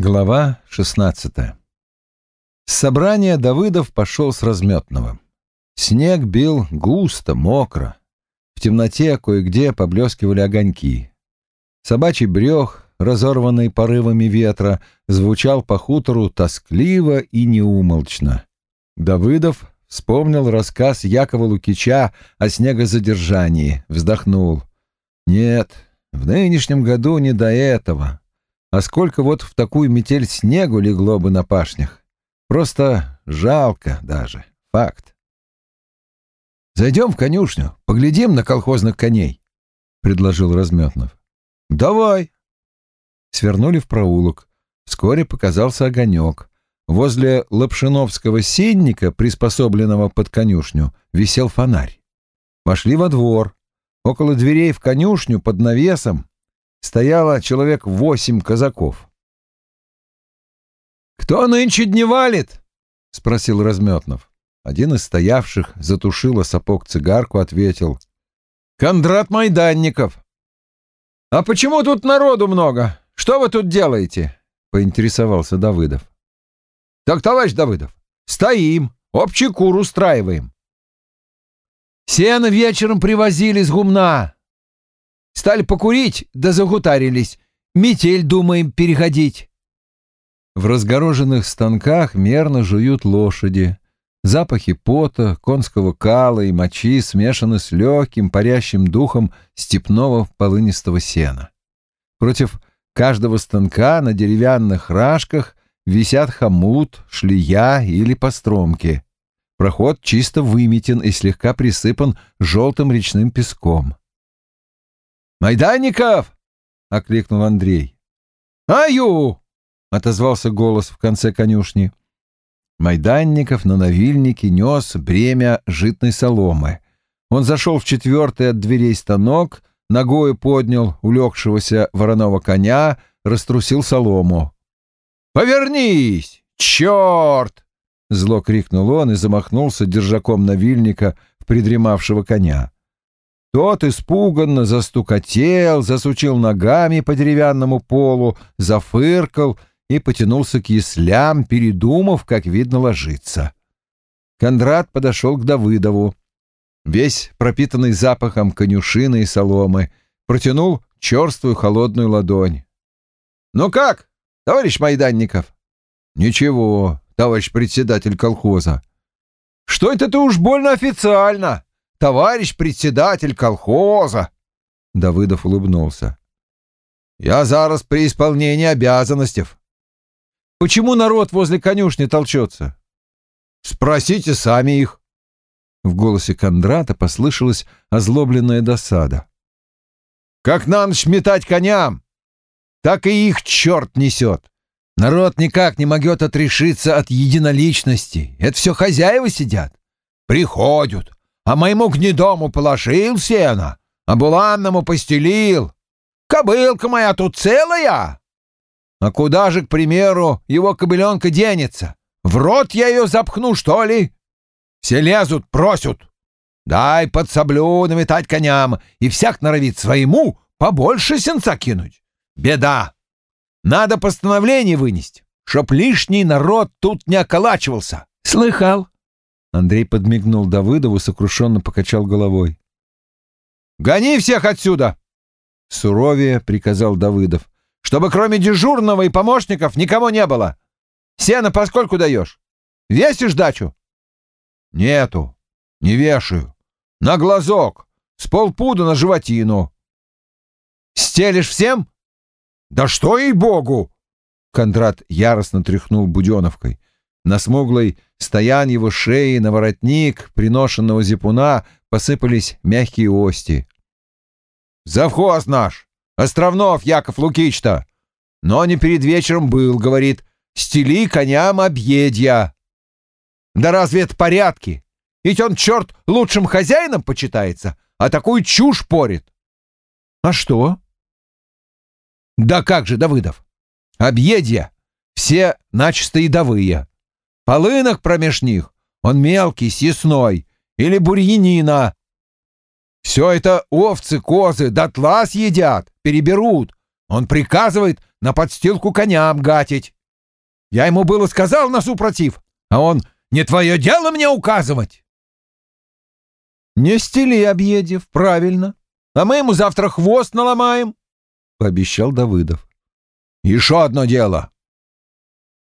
Глава 16 С собрания Давыдов пошел с разметного. Снег бил густо, мокро. В темноте кое-где поблескивали огоньки. Собачий брех, разорванный порывами ветра, звучал по хутору тоскливо и неумолчно. Давыдов вспомнил рассказ Якова Лукича о снегозадержании, вздохнул. «Нет, в нынешнем году не до этого. А сколько вот в такую метель снегу легло бы на пашнях. Просто жалко даже. Факт. «Зайдем в конюшню, поглядим на колхозных коней», — предложил Разметнов. «Давай». Свернули в проулок. Вскоре показался огонек. Возле Лапшиновского сенника, приспособленного под конюшню, висел фонарь. Вошли во двор. Около дверей в конюшню под навесом стояло человек восемь казаков. «Кто нынче дневалит?» — спросил Разметнов. Один из стоявших затушила сапог цигарку, ответил. «Кондрат Майданников». «А почему тут народу много? Что вы тут делаете?» — поинтересовался Давыдов. «Так, товарищ Давыдов, стоим, общий кур устраиваем». «Сено вечером привозили с гумна. Стали покурить, да загутарились. Метель, думаем, переходить». В разгороженных станках мерно жуют лошади. Запахи пота, конского кала и мочи смешаны с легким парящим духом степного полынистого сена. Против каждого станка на деревянных рожках висят хомут, шлия или постромки. Проход чисто выметен и слегка присыпан желтым речным песком. «Майданников!» — окликнул Андрей. «Аю!» — отозвался голос в конце конюшни. Майданников на навильнике нес бремя житной соломы. Он зашел в четвертый от дверей станок, ногою поднял улегшегося вороного коня, раструсил солому. «Повернись! Черт!» — зло крикнул он и замахнулся держаком навильника в придремавшего коня. Тот испуганно застукотел, засучил ногами по деревянному полу, зафыркал и потянулся к яслям, передумав, как видно, ложиться. Кондрат подошел к Давыдову, весь пропитанный запахом конюшины и соломы, протянул черствую холодную ладонь. «Ну как, товарищ Майданников?» «Ничего, товарищ председатель колхоза». «Что это ты уж больно официально?» Товарищ председатель колхоза. Давыдов улыбнулся. Я зараз при исполнении обязанностей. Почему народ возле конюшни толчется? Спросите сами их. В голосе Кондрата послышалась озлобленная досада. Как на ночь метать коням, так и их черт несет. Народ никак не могет отрешиться от единоличности. Это все хозяева сидят. Приходят, а моему гнедому положил сено, а буланному постелил. Кобылка моя тут целая. А куда же, к примеру, его кобыленка денется? В рот я ее запхну, что ли? Все лезут, просят. Дай под соблю наметать коням, и всяк норовит своему побольше сенца кинуть. Беда. Надо постановление вынести, чтоб лишний народ тут не околачивался. Слыхал? Андрей подмигнул Давыдову, сокрушенно покачал головой. «Гони всех отсюда!» Суровее приказал Давыдов. «Чтобы кроме дежурного и помощников никого не было. Сено поскольку даешь? Весишь дачу?» «Нету. Не вешаю. На глазок. С полпуда на животину». «Стелишь всем?» «Да что ей-богу!» Кондрат яростно тряхнул буденовкой. На смуглой стоян его шеи, на воротник приношенного зипуна посыпались мягкие ости. «Завхоз наш! Островнов Яков Лукич-то! Но не перед вечером был, — говорит, — стели коням объедья!» «Да разве это порядки? Ведь он, черт, лучшим хозяином почитается, а такую чушь порит!» «А что?» «Да как же, Давыдов! Объедья! Все начисто едовые!» Полынок промеж них, он мелкий, съестной, или бурьянина. Все это овцы, козы, дотла съедят, переберут, Он приказывает на подстилку коням гатить. Я ему было сказал на супротив, а он «Не твое дело мне указывать!» «Не стели, Объедев, правильно. А мы ему завтра хвост наломаем», — пообещал Давыдов. «Еще одно дело.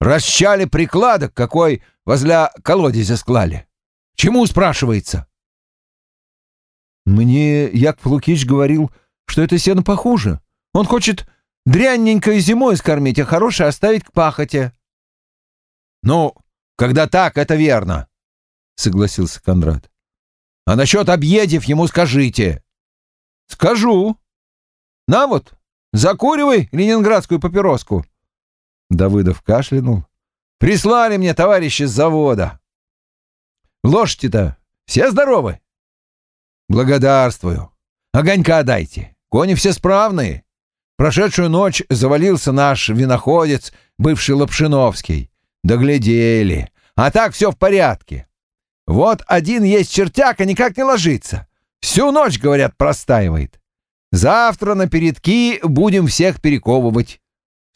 Расчали прикладок, какой возле колодезя склали. Чему, спрашивается?» «Мне Яков Лукич говорил, что это сено похуже. Он хочет дрянненькое зимой скормить, а хорошее оставить к пахоте». «Ну, когда так, это верно», — согласился Кондрат. «А насчет объедев ему скажите». «Скажу. На вот, закуривай ленинградскую папироску». Давыдов кашлянул. «Прислали мне товарищи с завода». «Лошади-то все здоровы?» «Благодарствую. Огонька дайте. Кони все справные. Прошедшую ночь завалился наш виноходец, бывший Лапшиновский. Доглядели. А так все в порядке. Вот один есть чертяк, а никак не ложится. Всю ночь, говорят, простаивает. Завтра на передки будем всех перековывать.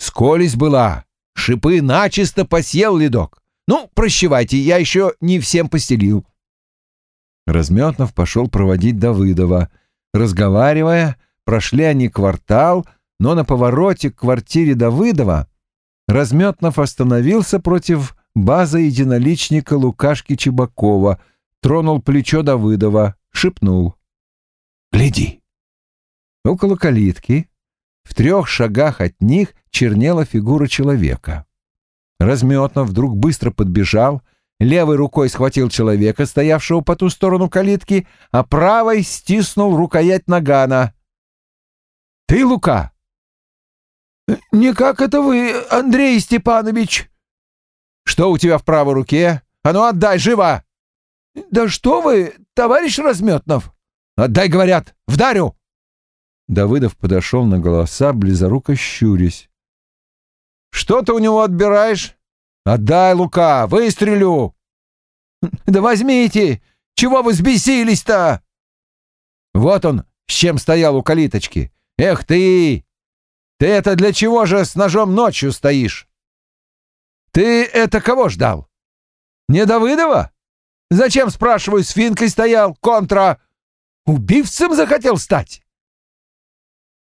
Сколись была. Шипы начисто посел ледок. Ну, прощевайте, я еще не всем постелил. Разметнов пошел проводить Давыдова. Разговаривая, прошли они квартал, но на повороте к квартире Давыдова Разметнов остановился против базы единоличника Лукашки Чебакова, тронул плечо Давыдова, шепнул. «Гляди!» Около калитки, в трех шагах от них, чернела фигура человека. Разметнов вдруг быстро подбежал, левой рукой схватил человека, стоявшего по ту сторону калитки, а правой стиснул рукоять нагана. «Ты, Лука, «Не как это вы, Андрей Степанович!» «Что у тебя в правой руке? А ну отдай, живо!» «Да что вы, товарищ Разметнов!» «Отдай, говорят, вдарю!» Давыдов подошел на голоса, близоруко щурясь. «Что ты у него отбираешь?» «Отдай, Лука, выстрелю!» «Да возьмите! Чего вы сбесились-то?» Вот он, с чем стоял у калиточки. «Эх ты! Ты это для чего же с ножом ночью стоишь? Ты это кого ждал? Не Давыдова? Зачем, спрашиваю, с финкой стоял, контра? Убивцем захотел стать?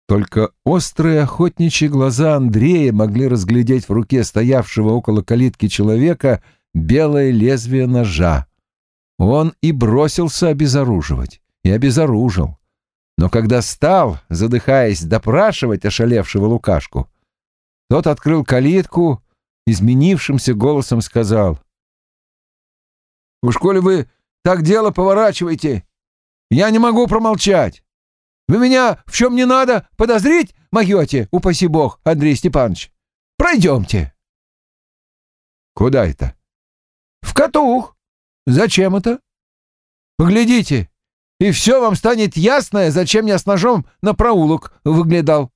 Только острые охотничьи глаза Андрея могли разглядеть в руке стоявшего около калитки человека белое лезвие ножа. Он и бросился обезоруживать, и обезоружил. Но когда стал, задыхаясь, допрашивать ошалевшего Лукашку, тот открыл калитку, изменившимся голосом сказал. «Уж коли вы так дело поворачиваете, я не могу промолчать. Вы меня в чем не надо подозрить могете, упаси бог, Андрей Степанович. Пройдемте». «Куда это?» «В Катух. Зачем это?» «Поглядите, и все вам станет ясно, зачем я с ножом на проулок выглядал.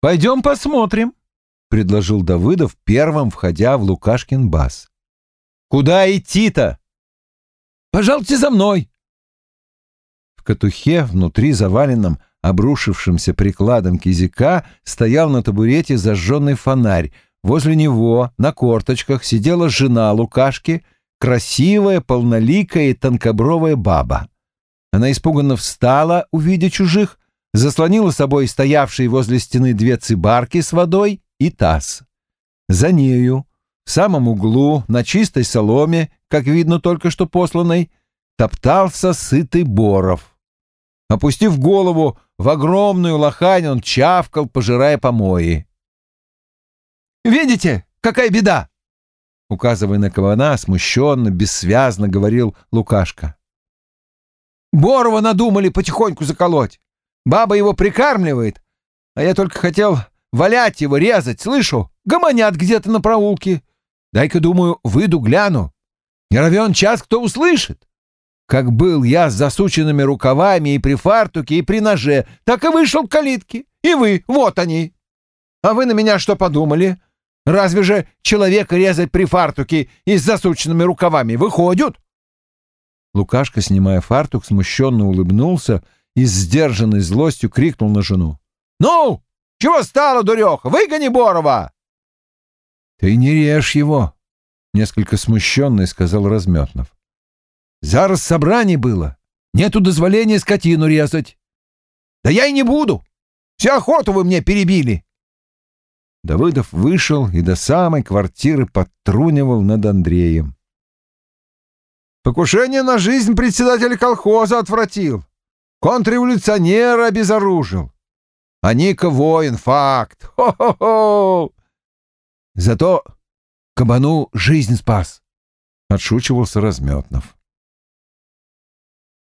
«Пойдем посмотрим», — предложил Давыдов, первым входя в Лукашкин бас. «Куда идти-то?» «Пожалуйте за мной». В катухе, внутри заваленном обрушившимся прикладом кизика, стоял на табурете зажженный фонарь. Возле него на корточках сидела жена Лукашки, красивая, полноликая и тонкобровая баба. Она испуганно встала, увидя чужих, заслонила собой стоявшие возле стены две цибарки с водой и таз. За нею, в самом углу, на чистой соломе, как видно только что посланной, топтался сытый Боров. Опустив голову в огромную лохань, он чавкал, пожирая помои. «Видите, какая беда!» Указывая на кабана, смущенно, бессвязно говорил Лукашка. Борова надумали потихоньку заколоть. Баба его прикармливает, а я только хотел валять его, резать, слышу, гомонят где-то на проулке. Дай-ка, думаю, выйду гляну. Не равен час, кто услышит. Как был я с засученными рукавами и при фартуке, и при ноже, так и вышел к калитке. И вы, вот они. А вы на меня что подумали? Разве же человека резать при фартуке и с засученными рукавами выходят? Лукашка, снимая фартук, смущенно улыбнулся и с сдержанной злостью крикнул на жену. «Ну, Чего стало, дуреха? Выгони Борова!» «Ты не режь его!» — несколько смущенный сказал Разметнов. «Зараз собрание было. Нету дозволения скотину резать». «Да я и не буду! Всю охоту вы мне перебили!» Давыдов вышел и до самой квартиры подтрунивал над Андреем. «Покушение на жизнь председателя колхоза отвратил. Контрреволюционера обезоружил. А Ника воин, факт. Хо-хо-хо! Зато кабану жизнь спас», — отшучивался Разметнов.